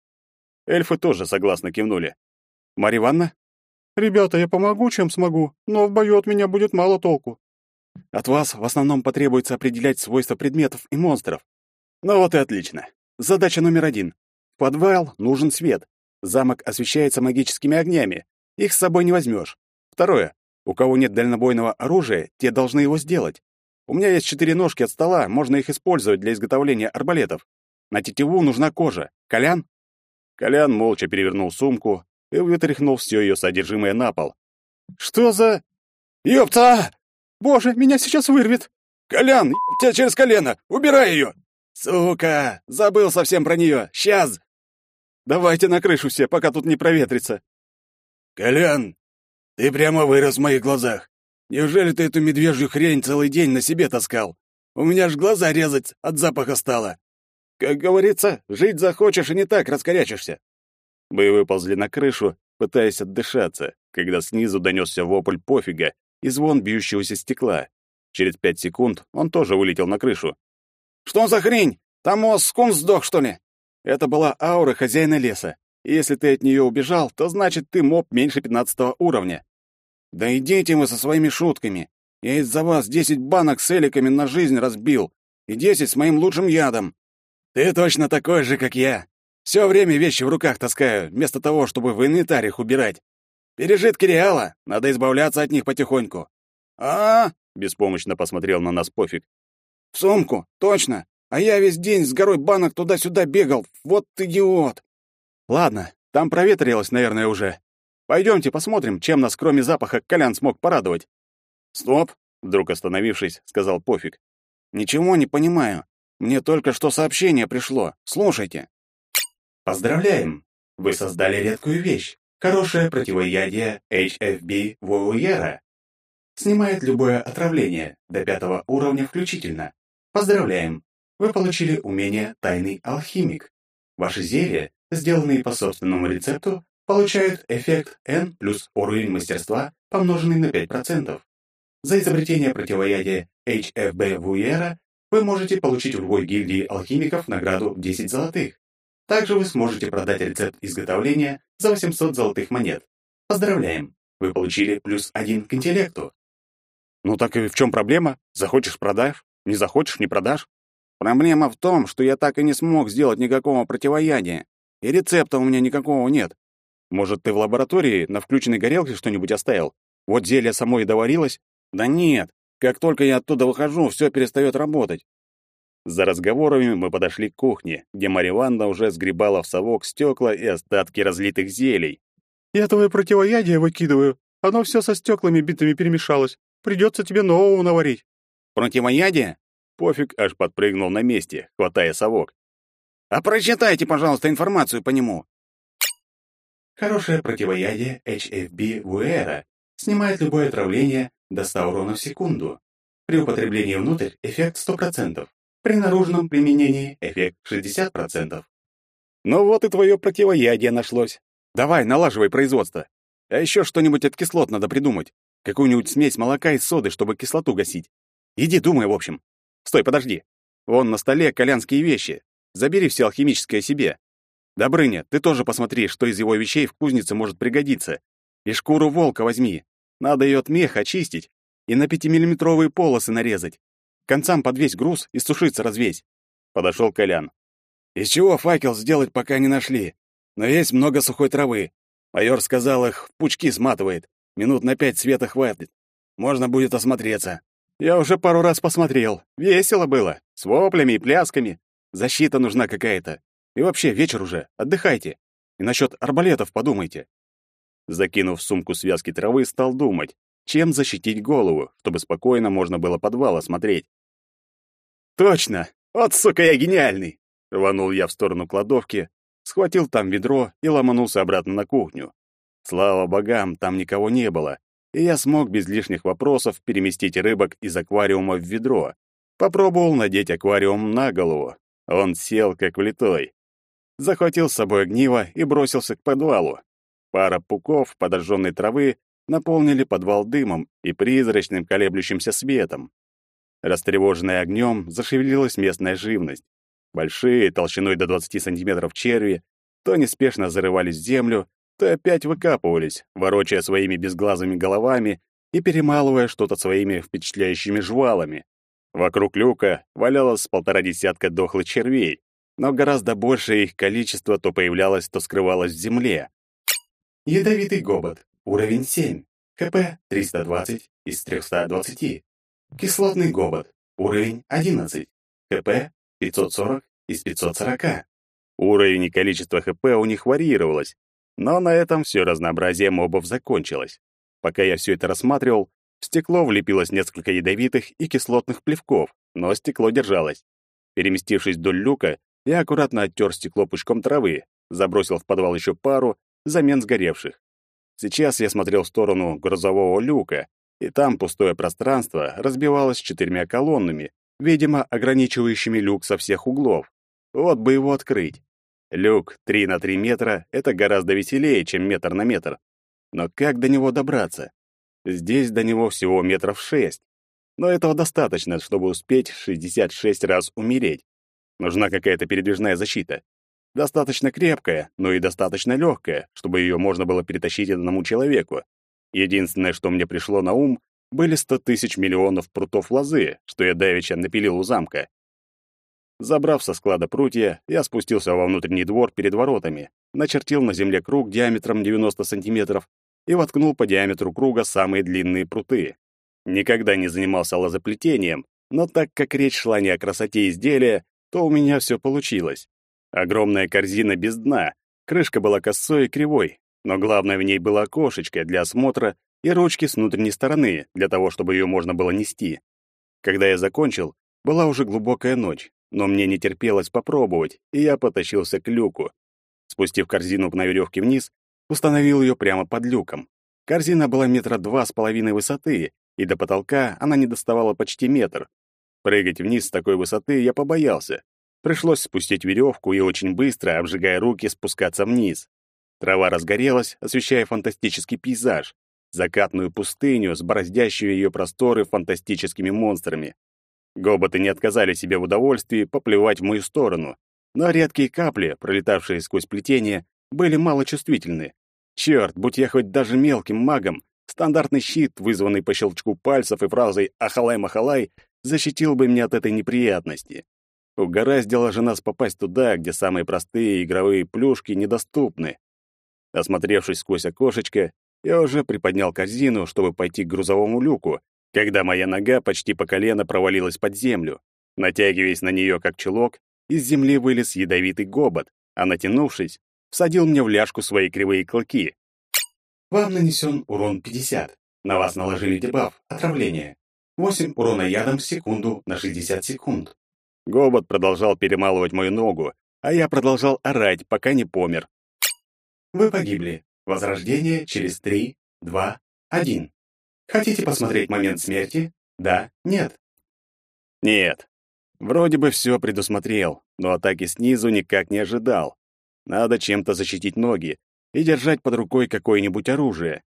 Эльфы тоже согласно кивнули. Марья Ивановна? Ребята, я помогу, чем смогу, но в бою от меня будет мало толку. От вас в основном потребуется определять свойства предметов и монстров. Ну вот и отлично. Задача номер один. В подвал нужен свет. Замок освещается магическими огнями. Их с собой не возьмешь. Второе. У кого нет дальнобойного оружия, те должны его сделать. У меня есть четыре ножки от стола, можно их использовать для изготовления арбалетов. На тетиву нужна кожа. Колян? Колян молча перевернул сумку и вытряхнул все ее содержимое на пол. «Что за...» «Ёпта! Боже, меня сейчас вырвет!» «Колян, тебя через колено! Убирай ее!» «Сука! Забыл совсем про нее! Сейчас!» «Давайте на крышу все, пока тут не проветрится!» «Колян, ты прямо вырос в моих глазах! Неужели ты эту медвежью хрень целый день на себе таскал? У меня аж глаза резать от запаха стало!» «Как говорится, жить захочешь и не так раскорячишься!» Мы выползли на крышу, пытаясь отдышаться, когда снизу донесся вопль пофига и звон бьющегося стекла. Через пять секунд он тоже вылетел на крышу. «Что за хрень? Там скун сдох, что ли?» Это была аура хозяина леса. И если ты от нее убежал, то значит, ты моб меньше пятнадцатого уровня. Да идите вы со своими шутками. Я из-за вас десять банок с эликами на жизнь разбил. И десять с моим лучшим ядом. Ты точно такой же, как я. Все время вещи в руках таскаю, вместо того, чтобы в инвентарь их убирать. Пережитки реала, надо избавляться от них потихоньку. А, беспомощно посмотрел на нас Пофиг. В сумку, точно. А я весь день с горой банок туда-сюда бегал. Вот идиот. Ладно, там проветрилось, наверное, уже. Пойдемте посмотрим, чем нас, кроме запаха, Колян смог порадовать. Стоп, вдруг остановившись, сказал Пофиг. Ничего не понимаю. Мне только что сообщение пришло. Слушайте. Поздравляем! Вы создали редкую вещь. Хорошее противоядие HFB Воуера. Снимает любое отравление до пятого уровня включительно. Поздравляем! Вы получили умение «Тайный алхимик». Ваши зелья, сделанные по собственному рецепту, получают эффект N плюс уровень мастерства, помноженный на 5%. За изобретение противоядия HFB Вуера вы можете получить в любой гильдии алхимиков награду 10 золотых. Также вы сможете продать рецепт изготовления за 800 золотых монет. Поздравляем! Вы получили плюс один к интеллекту. Ну так и в чем проблема? Захочешь — продашь, не захочешь — не продашь. Проблема в том, что я так и не смог сделать никакого противоядия, и рецепта у меня никакого нет. Может, ты в лаборатории на включенной горелке что-нибудь оставил? Вот зелье само и доварилось? Да нет, как только я оттуда выхожу, все перестает работать. За разговорами мы подошли к кухне, где Марья Ивановна уже сгребала в совок стекла и остатки разлитых зелий. «Я твое противоядие выкидываю. Оно все со стеклами битыми перемешалось. Придется тебе нового наварить». «Противоядие?» Пофиг аж подпрыгнул на месте, хватая совок. «А прочитайте, пожалуйста, информацию по нему». Хорошее противоядие HFB Вуэра снимает любое отравление до 100 урона в секунду. При употреблении внутрь эффект 100%. При наружном применении эффект 60%. Ну вот и твое противоядие нашлось. Давай, налаживай производство. А еще что-нибудь от кислот надо придумать. Какую-нибудь смесь молока и соды, чтобы кислоту гасить. Иди думай, в общем. Стой, подожди. Вон на столе колянские вещи. Забери все алхимическое себе. Добрыня, ты тоже посмотри, что из его вещей в кузнице может пригодиться. И шкуру волка возьми. Надо ее от меха очистить и на пятимиллиметровые полосы нарезать концам подвесь груз и сушиться развесь. Подошел Колян. Из чего факел сделать, пока не нашли? Но есть много сухой травы. Майор сказал, их в пучки сматывает. Минут на пять света хватит. Можно будет осмотреться. Я уже пару раз посмотрел. Весело было. С воплями и плясками. Защита нужна какая-то. И вообще, вечер уже. Отдыхайте. И насчет арбалетов подумайте. Закинув в сумку связки травы, стал думать, чем защитить голову, чтобы спокойно можно было подвал осмотреть. «Точно! Вот, сука, я гениальный!» Рванул я в сторону кладовки, схватил там ведро и ломанулся обратно на кухню. Слава богам, там никого не было, и я смог без лишних вопросов переместить рыбок из аквариума в ведро. Попробовал надеть аквариум на голову. Он сел как влитой. Захватил с собой огниво и бросился к подвалу. Пара пуков подожженной травы наполнили подвал дымом и призрачным колеблющимся светом. Растревоженная огнем, зашевелилась местная живность. Большие, толщиной до 20 сантиметров черви, то неспешно зарывались в землю, то опять выкапывались, ворочая своими безглазыми головами и перемалывая что-то своими впечатляющими жвалами. Вокруг люка валялось полтора десятка дохлых червей, но гораздо большее их количество то появлялось, то скрывалось в земле. Ядовитый гобот. Уровень 7. КП 320 из 320. Кислотный гобот. Уровень 11. КП 540 из 540. Уровень и количество ХП у них варьировалось, но на этом все разнообразие мобов закончилось. Пока я все это рассматривал, в стекло влепилось несколько ядовитых и кислотных плевков, но стекло держалось. Переместившись вдоль люка, я аккуратно оттер стекло пучком травы, забросил в подвал еще пару замен сгоревших. Сейчас я смотрел в сторону грузового люка, и там пустое пространство разбивалось четырьмя колоннами, видимо, ограничивающими люк со всех углов. Вот бы его открыть. Люк 3 на 3 метра — это гораздо веселее, чем метр на метр. Но как до него добраться? Здесь до него всего метров шесть. Но этого достаточно, чтобы успеть 66 раз умереть. Нужна какая-то передвижная защита. Достаточно крепкая, но и достаточно легкая, чтобы ее можно было перетащить одному человеку. Единственное, что мне пришло на ум, были сто тысяч миллионов прутов лозы, что я давеча напилил у замка. Забрав со склада прутья, я спустился во внутренний двор перед воротами, начертил на земле круг диаметром 90 сантиметров и воткнул по диаметру круга самые длинные пруты. Никогда не занимался лозоплетением, но так как речь шла не о красоте изделия, то у меня все получилось. Огромная корзина без дна, крышка была косой и кривой, но главное в ней было окошечко для осмотра и ручки с внутренней стороны, для того, чтобы ее можно было нести. Когда я закончил, была уже глубокая ночь, но мне не терпелось попробовать, и я потащился к люку. Спустив корзину на веревке вниз, установил ее прямо под люком. Корзина была метра два с половиной высоты, и до потолка она не доставала почти метр. Прыгать вниз с такой высоты я побоялся. Пришлось спустить веревку и очень быстро, обжигая руки, спускаться вниз. Трава разгорелась, освещая фантастический пейзаж, закатную пустыню с бороздящими ее просторы фантастическими монстрами. Гоботы не отказали себе в удовольствии поплевать в мою сторону, но редкие капли, пролетавшие сквозь плетение, были малочувствительны. Черт, будь я хоть даже мелким магом, стандартный щит, вызванный по щелчку пальцев и фразой «Ахалай-махалай», защитил бы меня от этой неприятности. Угораздило же нас попасть туда, где самые простые игровые плюшки недоступны. Осмотревшись сквозь окошечко, я уже приподнял корзину, чтобы пойти к грузовому люку, когда моя нога почти по колено провалилась под землю. Натягиваясь на нее как чулок, из земли вылез ядовитый гобот, а натянувшись, всадил мне в ляжку свои кривые клыки. Вам нанесен урон 50. На вас наложили дебаф «Отравление». 8 урона ядом в секунду на 60 секунд. Гобот продолжал перемалывать мою ногу, а я продолжал орать, пока не помер. Вы погибли. Возрождение через 3, 2, 1. Хотите посмотреть момент смерти? Да, нет. Нет. Вроде бы все предусмотрел, но атаки снизу никак не ожидал. Надо чем-то защитить ноги и держать под рукой какое-нибудь оружие.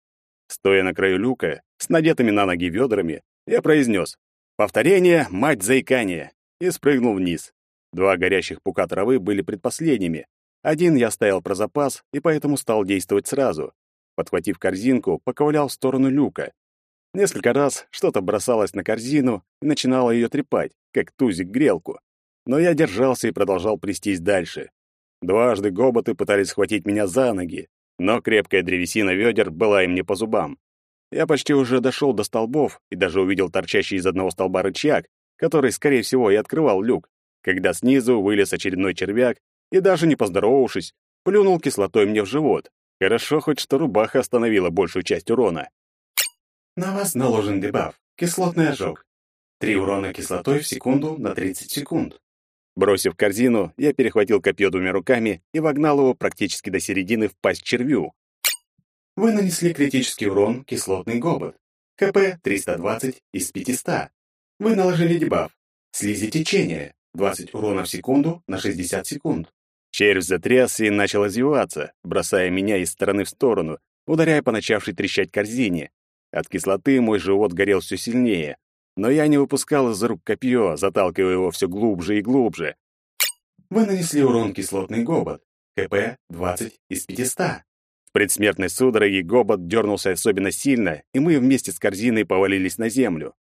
Стоя на краю люка, с надетыми на ноги ведрами, я произнес «Повторение, мать заикания!» И спрыгнул вниз. Два горящих пука травы были предпоследними. Один я оставил про запас и поэтому стал действовать сразу. Подхватив корзинку, поковылял в сторону люка. Несколько раз что-то бросалось на корзину и начинало ее трепать, как тузик грелку. Но я держался и продолжал плестись дальше. Дважды гоботы пытались схватить меня за ноги, но крепкая древесина ведер была им не по зубам. Я почти уже дошел до столбов и даже увидел торчащий из одного столба рычаг, который, скорее всего, и открывал люк, когда снизу вылез очередной червяк и, даже не поздоровавшись, плюнул кислотой мне в живот. Хорошо хоть, что рубаха остановила большую часть урона. На вас наложен дебаф «Кислотный ожог». Три урона кислотой в секунду на 30 секунд. Бросив корзину, я перехватил копье двумя руками и вогнал его практически до середины в пасть червю. Вы нанесли критический урон «Кислотный гобот». КП 320 из 500. Вы наложили дебаф «Слизи течения». 20 урона в секунду на 60 секунд. Червь затрясся и начал извиваться, бросая меня из стороны в сторону, ударяя по начавшей трещать корзине. От кислоты мой живот горел все сильнее, но я не выпускал из рук копье, заталкивая его все глубже и глубже. Вы нанесли урон кислотный гобот. КП 20 из 500. В предсмертной судороге гобот дернулся особенно сильно, и мы вместе с корзиной повалились на землю.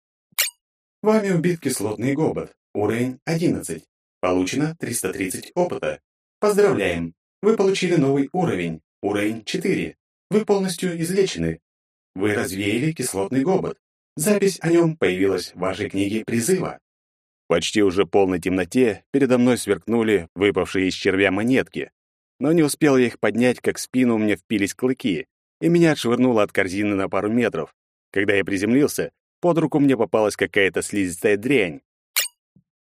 Вами убит кислотный гобот. Уровень 11. Получено 330 опыта. Поздравляем! Вы получили новый уровень, уровень 4. Вы полностью излечены. Вы развеяли кислотный гобот. Запись о нем появилась в вашей книге призыва. Почти уже полной темноте передо мной сверкнули выпавшие из червя монетки. Но не успел я их поднять, как в спину мне впились клыки, и меня отшвырнуло от корзины на пару метров. Когда я приземлился, под руку мне попалась какая-то слизистая дрянь.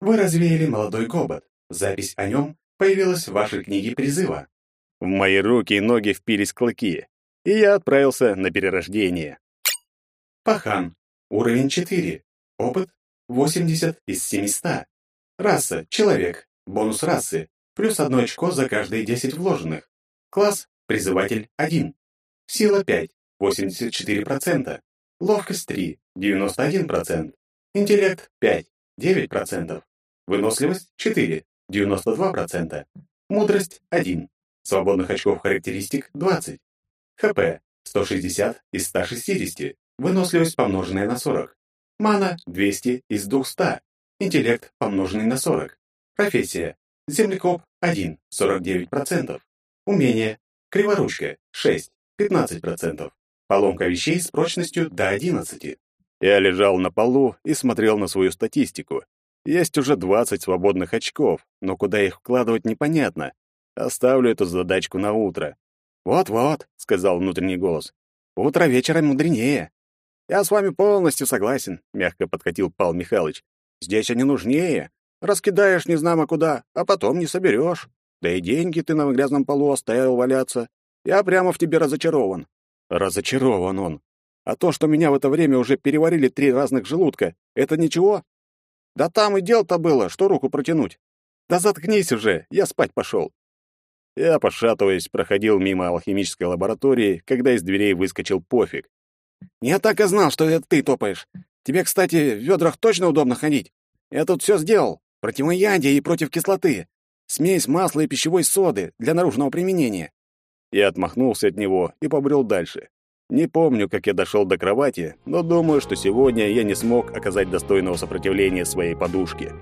Вы развеяли молодой гобот. Запись о нем появилась в вашей книге призыва. В мои руки и ноги впились клыки, и я отправился на перерождение. Пахан. Уровень 4. Опыт 80 из 700. Раса. Человек. Бонус расы. Плюс одно очко за каждые 10 вложенных. Класс. Призыватель 1. Сила 5. 84%. Ловкость 3. 91%. Интеллект 5. 9%. Выносливость 4. 92%. Мудрость 1. Свободных очков характеристик 20. ХП 160 из 160. Выносливость помноженная на 40. Мана 200 из 200. Интеллект помноженный на 40. Профессия. Землекоп 1, 49%. Умение. Криворучка 6, 15%. Поломка вещей с прочностью до 11. Я лежал на полу и смотрел на свою статистику. Есть уже 20 свободных очков, но куда их вкладывать непонятно. Оставлю эту задачку на утро. «Вот-вот», — сказал внутренний голос, — «утро вечера мудренее». «Я с вами полностью согласен», — мягко подкатил Павел Михайлович. «Здесь они нужнее. Раскидаешь незнамо куда, а потом не соберешь. Да и деньги ты на грязном полу оставил валяться. Я прямо в тебе разочарован». Разочарован он. А то, что меня в это время уже переварили три разных желудка, это ничего? Да там и дел-то было, что руку протянуть. Да заткнись уже, я спать пошел. Я, пошатываясь, проходил мимо алхимической лаборатории, когда из дверей выскочил пофиг. «Я так и знал, что это ты топаешь. Тебе, кстати, в ведрах точно удобно ходить. Я тут все сделал. Противоядие и против кислоты. Смесь масла и пищевой соды для наружного применения». Я отмахнулся от него и побрел дальше. Не помню, как я дошел до кровати, но думаю, что сегодня я не смог оказать достойного сопротивления своей подушке.